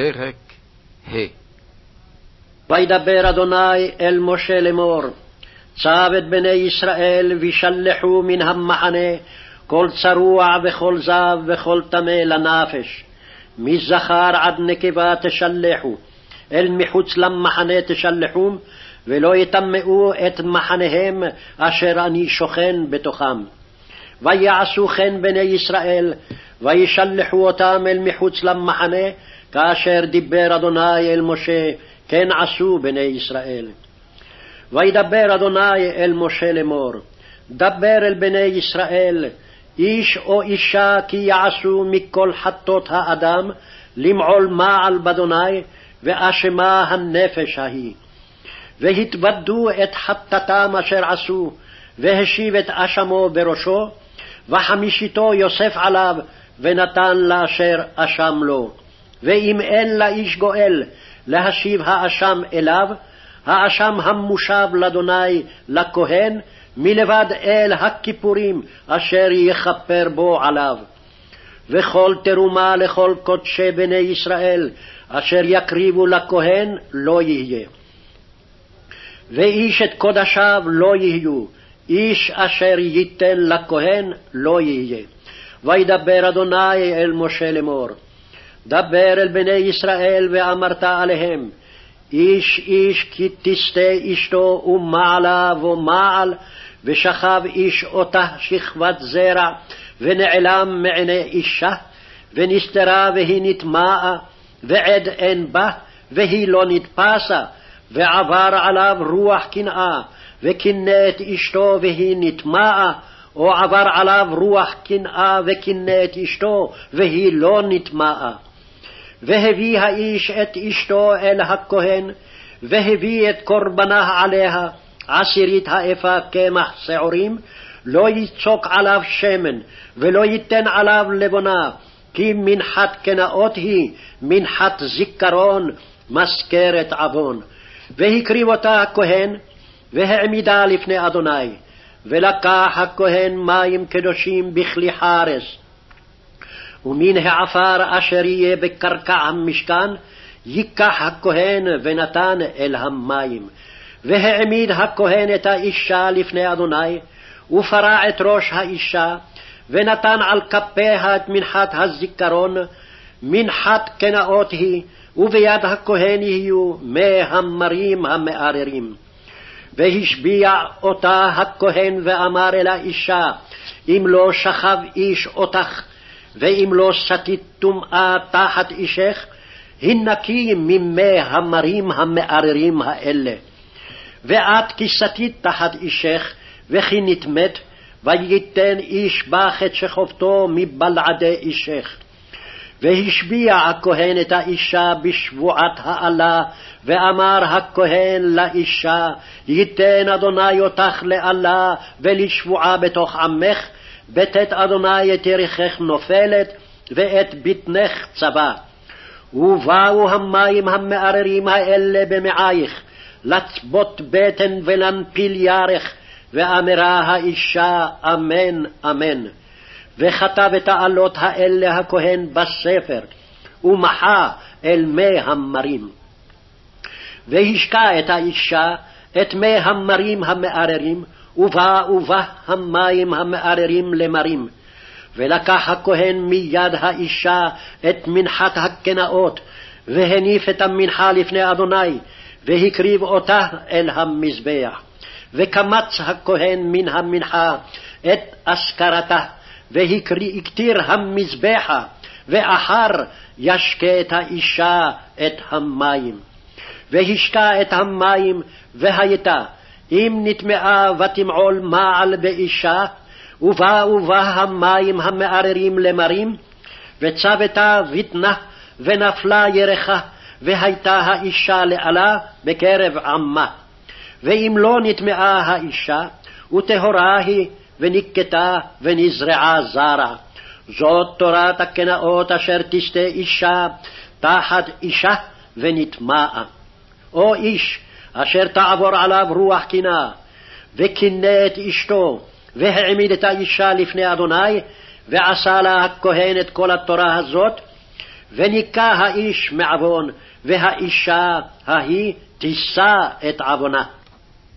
פרק ה' וידבר אדוני אל משה לאמור, צב את בני ישראל וישלחו מן המחנה כל צרוע וכל זב וכל טמא לנפש. מזכר עד נקבה תשלחו, אל מחוץ למחנה תשלחום, ולא יטמאו את מחניהם אשר אני שוכן בתוכם. ויעשו כן בני ישראל, וישלחו אותם אל מחוץ למחנה, כאשר דיבר אדוני אל משה, כן עשו בני ישראל. וידבר אדוני אל משה לאמור, דבר אל בני ישראל, איש או אישה כי יעשו מכל חטות האדם, למעול מעל באדוני, ואשמה הנפש ההיא. והתוודו את חטאתם אשר עשו, והשיב את אשמו בראשו, וחמישיתו יוסף עליו, ונתן לאשר אשם לו. ואם אין לאיש גואל להשיב האשם אליו, האשם המושב לאדוני לכהן, מלבד אל הכיפורים אשר יכפר בו עליו. וכל תרומה לכל קודשי בני ישראל אשר יקריבו לכהן לא יהיה. ואיש את קודשיו לא יהיו, איש אשר ייתן לכהן לא יהיה. וידבר אדוני אל משה לאמור, דבר אל בני ישראל ואמרת עליהם, איש איש כי תסטה אשתו ומעלה ומעל, ושכב איש אותה שכבת זרע, ונעלם מעיני אישה, ונסתרה והיא נטמעה, ועד אין בה, והיא לא נתפסה, ועבר עליו רוח קנאה, וקינא את אשתו והיא נטמעה, או עבר עליו רוח קנאה וקינא את אשתו, והיא לא נטמעה. והביא האיש את אשתו אל הכהן, והביא את קורבנה עליה, עשירית האפה קמח שעורים, לא יצוק עליו שמן, ולא ייתן עליו לבונה, כי מנחת קנאות היא, מנחת זיכרון, מזכרת עוון. והקריב אותה הכהן, והעמידה לפני אדוני. ולקח הכהן מים קדושים בכלי חרס, ומן העפר אשר יהיה בקרקע המשכן, ייקח הכהן ונתן אל המים. והעמיד הכהן את האישה לפני אדוני, ופרע את ראש האישה, ונתן על כפיה את מנחת הזיכרון, מנחת קנאות היא, וביד הכהן יהיו מי המרים המאררים. והשביע אותה הכהן ואמר אל האישה, אם לא שכב איש אותך, ואם לא שתית טומאה תחת אישך, הנקי ממי המרים המאררים האלה. ואת כי שתית תחת אישך, וכי נטמאת, וייתן איש בך את שכבתו מבלעדי אישך. והשביע הכהן את האישה בשבועת האלה, ואמר הכהן לאישה, ייתן אדוני אותך לאלה ולשבועה בתוך עמך, בתת אדוני את ירכך נופלת, ואת בטנך צבא. ובאו המים המאררים האלה במעייך, לצבות בטן ולנפיל ירך, ואמרה האישה אמן אמן. וכתב את העלות האלה הכהן בספר, ומחה אל מי המרים. והשקע את האישה את מי המרים המאררים, ובה ובה המים המאררים למרים. ולקח הכהן מיד האישה את מנחת הקנאות, והניף את המנחה לפני אדוני, והקריב אותה אל המזבח. וקמץ הכהן מן המנחה את אזכרתה, והקטיר המזבחה, ואחר ישקה את האישה את המים. והשקה את המים, והייתה, אם נטמעה ותמעול מעל באישה, ובאו בה המים המאררים למרים, וצוותה בטנה, ונפלה ירחה, והייתה האישה לאלה בקרב עמה. ואם לא נטמעה האישה, וטהורה היא, ונקטה ונזרעה זרע. זאת תורת הקנאות אשר תשתה אישה תחת אישה ונטמעה. או איש אשר תעבור עליו רוח קנאה, וקינא את אשתו, והעמיד את האישה לפני אדוני, ועשה לה הכהן את כל התורה הזאת, וניקה האיש מעוון, והאישה ההיא תישא את עוונה.